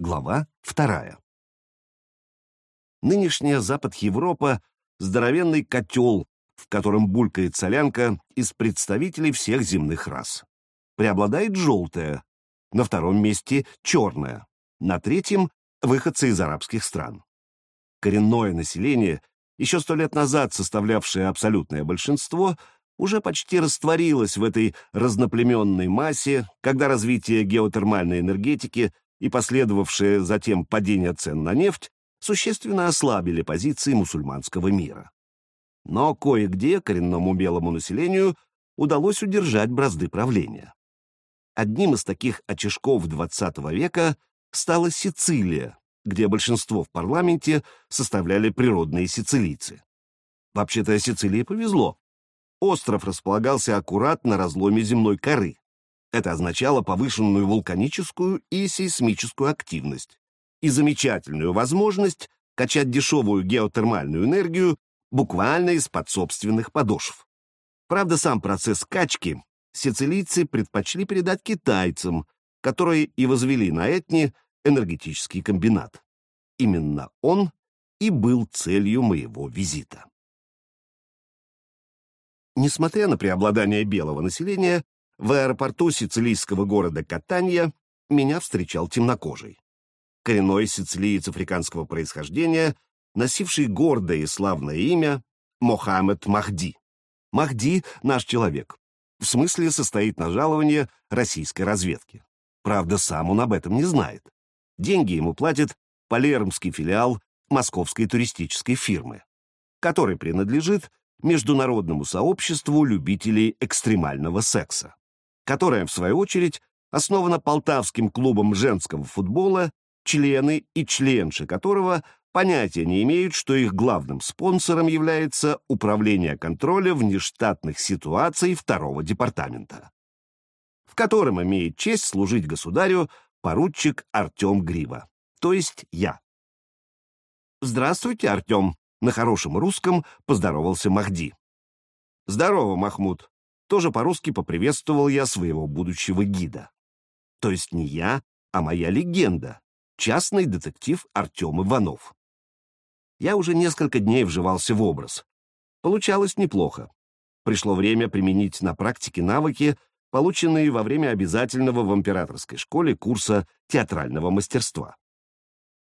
Глава вторая. Нынешняя Запад Европа — здоровенный котел, в котором булькает солянка из представителей всех земных рас. Преобладает желтая, на втором месте черная, на третьем — выходцы из арабских стран. Коренное население, еще сто лет назад составлявшее абсолютное большинство, уже почти растворилось в этой разноплеменной массе, когда развитие геотермальной энергетики и последовавшее затем падение цен на нефть существенно ослабили позиции мусульманского мира. Но кое-где коренному белому населению удалось удержать бразды правления. Одним из таких очишков XX века стала Сицилия, где большинство в парламенте составляли природные сицилийцы. Вообще-то Сицилии повезло. Остров располагался аккурат на разломе земной коры. Это означало повышенную вулканическую и сейсмическую активность и замечательную возможность качать дешевую геотермальную энергию буквально из-под собственных подошв. Правда, сам процесс качки сицилийцы предпочли передать китайцам, которые и возвели на Этне энергетический комбинат. Именно он и был целью моего визита. Несмотря на преобладание белого населения, в аэропорту сицилийского города Катанья меня встречал темнокожий. Коренной сицилиец африканского происхождения, носивший гордое и славное имя Мохаммед Махди. Махди — наш человек. В смысле состоит на жалование российской разведки. Правда, сам он об этом не знает. Деньги ему платит Палермский филиал московской туристической фирмы, который принадлежит Международному сообществу любителей экстремального секса которая, в свою очередь, основана Полтавским клубом женского футбола, члены и членши которого понятия не имеют, что их главным спонсором является Управление контроля внештатных ситуаций второго департамента, в котором имеет честь служить государю поручик Артем Грива, то есть я. «Здравствуйте, Артем», — на хорошем русском поздоровался Махди. «Здорово, Махмуд», тоже по-русски поприветствовал я своего будущего гида. То есть не я, а моя легенда, частный детектив Артем Иванов. Я уже несколько дней вживался в образ. Получалось неплохо. Пришло время применить на практике навыки, полученные во время обязательного в императорской школе курса театрального мастерства.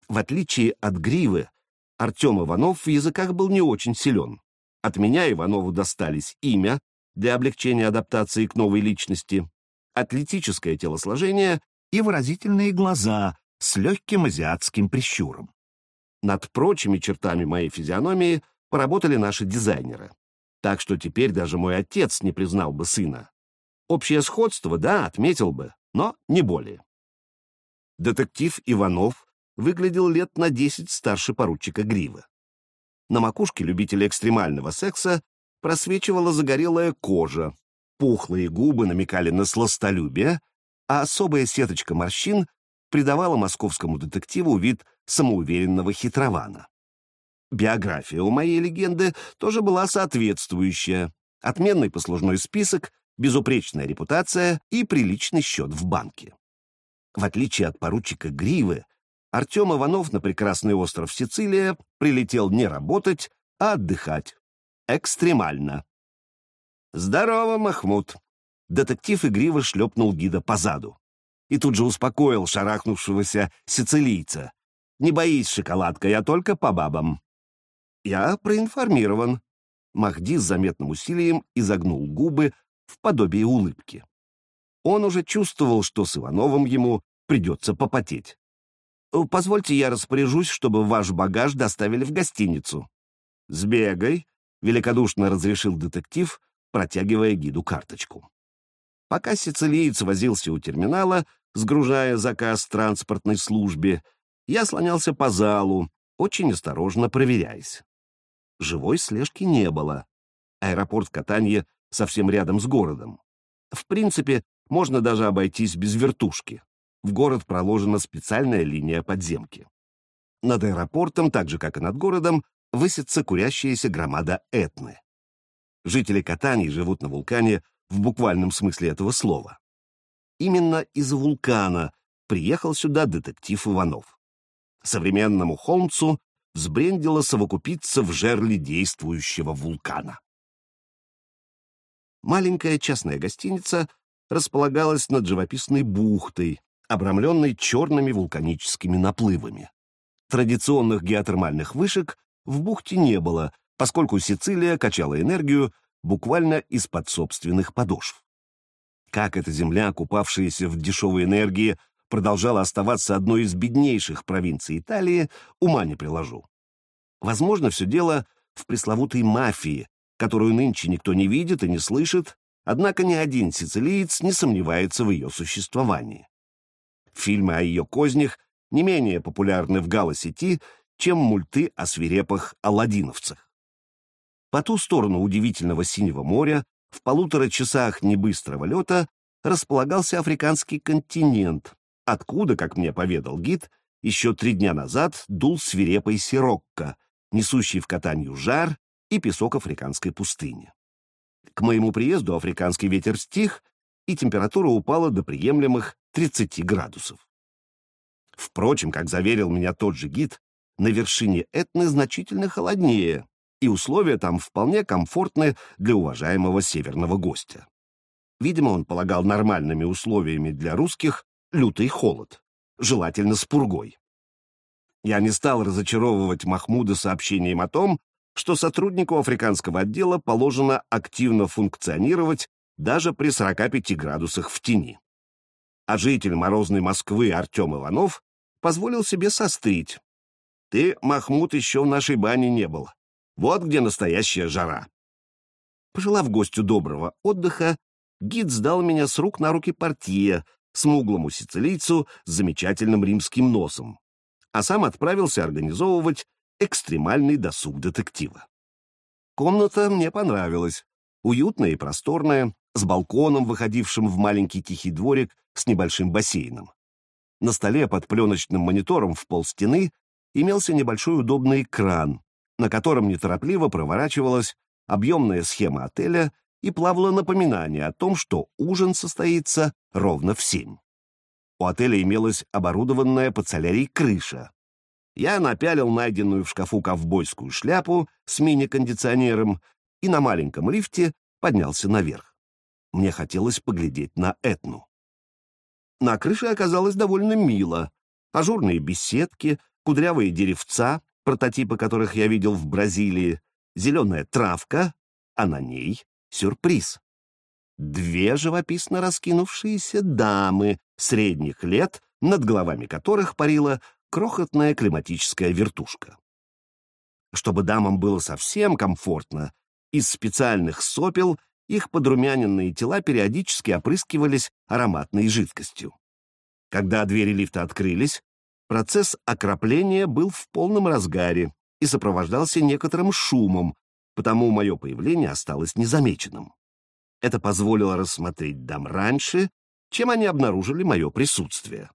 В отличие от Гривы, Артем Иванов в языках был не очень силен. От меня Иванову достались имя, для облегчения адаптации к новой личности, атлетическое телосложение и выразительные глаза с легким азиатским прищуром. Над прочими чертами моей физиономии поработали наши дизайнеры. Так что теперь даже мой отец не признал бы сына. Общее сходство, да, отметил бы, но не более. Детектив Иванов выглядел лет на десять старше поручика Гривы. На макушке любителя экстремального секса просвечивала загорелая кожа, пухлые губы намекали на сластолюбие, а особая сеточка морщин придавала московскому детективу вид самоуверенного хитрована. Биография у моей легенды тоже была соответствующая. Отменный послужной список, безупречная репутация и приличный счет в банке. В отличие от поручика Гривы, Артем Иванов на прекрасный остров Сицилия прилетел не работать, а отдыхать, Экстремально. «Здорово, Махмуд!» Детектив игриво шлепнул гида по заду. И тут же успокоил шарахнувшегося сицилийца. «Не боись, шоколадка, я только по бабам». «Я проинформирован». Махди с заметным усилием изогнул губы в подобие улыбки. Он уже чувствовал, что с Ивановым ему придется попотеть. «Позвольте, я распоряжусь, чтобы ваш багаж доставили в гостиницу». «Сбегай», — великодушно разрешил детектив, протягивая гиду карточку. Пока сицилиец возился у терминала, сгружая заказ транспортной службе, я слонялся по залу, очень осторожно проверяясь. Живой слежки не было. Аэропорт Катанье совсем рядом с городом. В принципе, можно даже обойтись без вертушки. В город проложена специальная линия подземки. Над аэропортом, так же как и над городом, высится курящаяся громада Этны. Жители Катании живут на вулкане в буквальном смысле этого слова. Именно из вулкана приехал сюда детектив Иванов. Современному Холмсу взбрендило совокупиться в жерле действующего вулкана. Маленькая частная гостиница располагалась над живописной бухтой, обрамленной черными вулканическими наплывами. Традиционных геотермальных вышек в бухте не было, поскольку Сицилия качала энергию буквально из-под собственных подошв. Как эта земля, купавшаяся в дешевой энергии, продолжала оставаться одной из беднейших провинций Италии, ума не приложу. Возможно, все дело в пресловутой мафии, которую нынче никто не видит и не слышит, однако ни один сицилиец не сомневается в ее существовании. Фильмы о ее кознях не менее популярны в гала-сети, чем мульты о свирепых аладдиновцах. По ту сторону удивительного синего моря, в полутора часах небыстрого лета, располагался африканский континент, откуда, как мне поведал гид, еще три дня назад дул свирепый сирокко, несущий в катанью жар и песок африканской пустыни. К моему приезду африканский ветер стих, и температура упала до приемлемых 30 градусов. Впрочем, как заверил меня тот же гид, на вершине Этны значительно холоднее, и условия там вполне комфортны для уважаемого северного гостя. Видимо, он полагал нормальными условиями для русских лютый холод, желательно с пургой. Я не стал разочаровывать Махмуда сообщением о том, что сотруднику африканского отдела положено активно функционировать даже при 45 градусах в тени. А житель морозной Москвы Артем Иванов позволил себе сострить. «Ты, Махмуд, еще в нашей бане не был. Вот где настоящая жара». Пожелав гостю доброго отдыха, гид сдал меня с рук на руки портье, смуглому сицилийцу с замечательным римским носом, а сам отправился организовывать экстремальный досуг детектива. Комната мне понравилась. Уютная и просторная, с балконом, выходившим в маленький тихий дворик с небольшим бассейном. На столе под пленочным монитором в пол стены имелся небольшой удобный экран, на котором неторопливо проворачивалась объемная схема отеля и плавало напоминание о том, что ужин состоится ровно в семь. У отеля имелась оборудованная под солярий крыша. Я напялил найденную в шкафу ковбойскую шляпу с мини-кондиционером и на маленьком лифте поднялся наверх. Мне хотелось поглядеть на Этну. На крыше оказалось довольно мило. Ажурные беседки, кудрявые деревца, прототипы которых я видел в Бразилии, зеленая травка, а на ней сюрприз. Две живописно раскинувшиеся дамы средних лет, над головами которых парила крохотная климатическая вертушка. Чтобы дамам было совсем комфортно, из специальных сопел их подрумяненные тела периодически опрыскивались ароматной жидкостью. Когда двери лифта открылись, процесс окропления был в полном разгаре и сопровождался некоторым шумом, потому мое появление осталось незамеченным. Это позволило рассмотреть дам раньше, чем они обнаружили мое присутствие.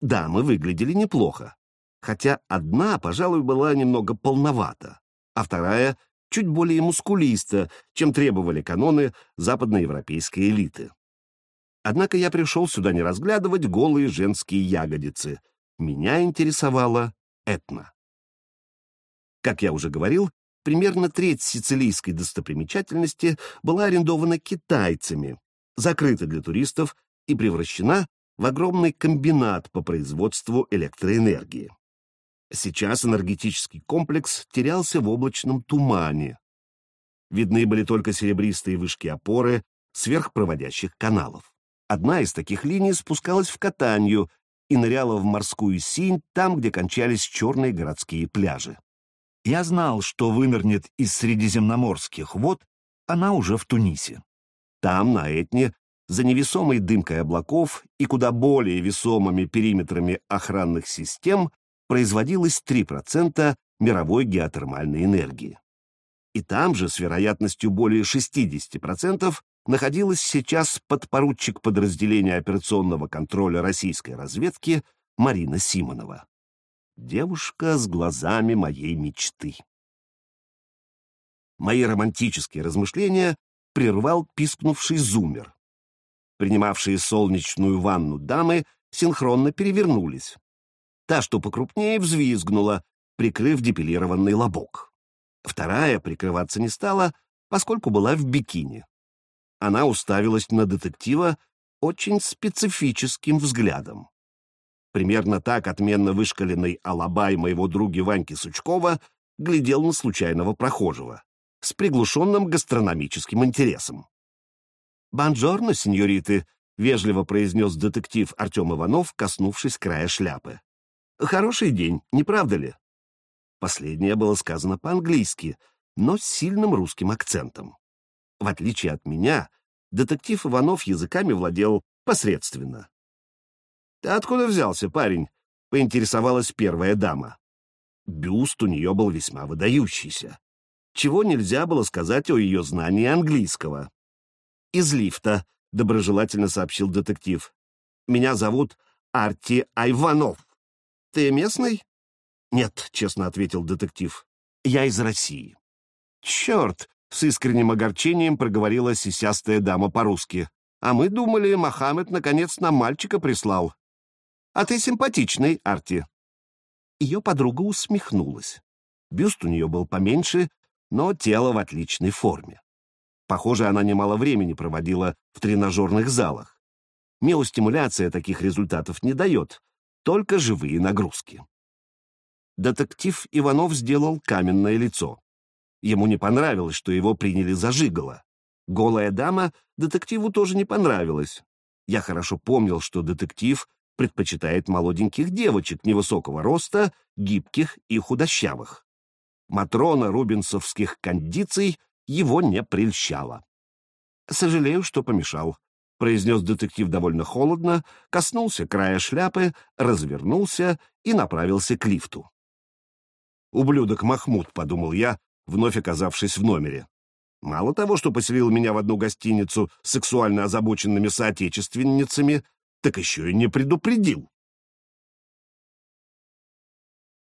Дамы выглядели неплохо, хотя одна, пожалуй, была немного полновата, а вторая — чуть более мускулиста, чем требовали каноны западноевропейской элиты. Однако я пришел сюда не разглядывать голые женские ягодицы. Меня интересовала Этна. Как я уже говорил, примерно треть сицилийской достопримечательности была арендована китайцами, закрыта для туристов и превращена в огромный комбинат по производству электроэнергии. Сейчас энергетический комплекс терялся в облачном тумане. Видны были только серебристые вышки опоры сверхпроводящих каналов. Одна из таких линий спускалась в Катанью и ныряла в морскую синь там, где кончались черные городские пляжи. Я знал, что вынырнет из средиземноморских вод она уже в Тунисе. Там, на Этне, за невесомой дымкой облаков и куда более весомыми периметрами охранных систем производилось 3% мировой геотермальной энергии. И там же, с вероятностью более 60%, находилась сейчас подпоручик подразделения операционного контроля российской разведки Марина Симонова. Девушка с глазами моей мечты. Мои романтические размышления прервал пискнувший зумер. Принимавшие солнечную ванну дамы синхронно перевернулись. Та, что покрупнее, взвизгнула, прикрыв депилированный лобок. Вторая прикрываться не стала, поскольку была в бикини. Она уставилась на детектива очень специфическим взглядом. Примерно так отменно вышкаленный алабай моего друга Ваньки Сучкова глядел на случайного прохожего с приглушенным гастрономическим интересом. «Бонжорно, сеньориты», — вежливо произнес детектив Артем Иванов, коснувшись края шляпы. «Хороший день, не правда ли?» Последнее было сказано по-английски, но с сильным русским акцентом. В отличие от меня, детектив Иванов языками владел посредственно. «Ты откуда взялся, парень?» — поинтересовалась первая дама. Бюст у нее был весьма выдающийся. Чего нельзя было сказать о ее знании английского. «Из лифта», — доброжелательно сообщил детектив. «Меня зовут Арти Айванов. Ты местный?» «Нет», — честно ответил детектив. «Я из России». «Черт!» — с искренним огорчением проговорила сисястая дама по-русски. «А мы думали, Мохаммед наконец нам мальчика прислал. А ты симпатичный, Арти». Ее подруга усмехнулась. Бюст у нее был поменьше, но тело в отличной форме. Похоже, она немало времени проводила в тренажерных залах. Миостимуляция таких результатов не дает, только живые нагрузки. Детектив Иванов сделал каменное лицо. Ему не понравилось, что его приняли за жигало. Голая дама детективу тоже не понравилась. Я хорошо помнил, что детектив предпочитает молоденьких девочек невысокого роста, гибких и худощавых. Матрона рубинсовских кондиций его не прельщала. «Сожалею, что помешал», — произнес детектив довольно холодно, коснулся края шляпы, развернулся и направился к лифту. «Ублюдок Махмуд», — подумал я, вновь оказавшись в номере. Мало того, что поселил меня в одну гостиницу с сексуально озабоченными соотечественницами, так еще и не предупредил.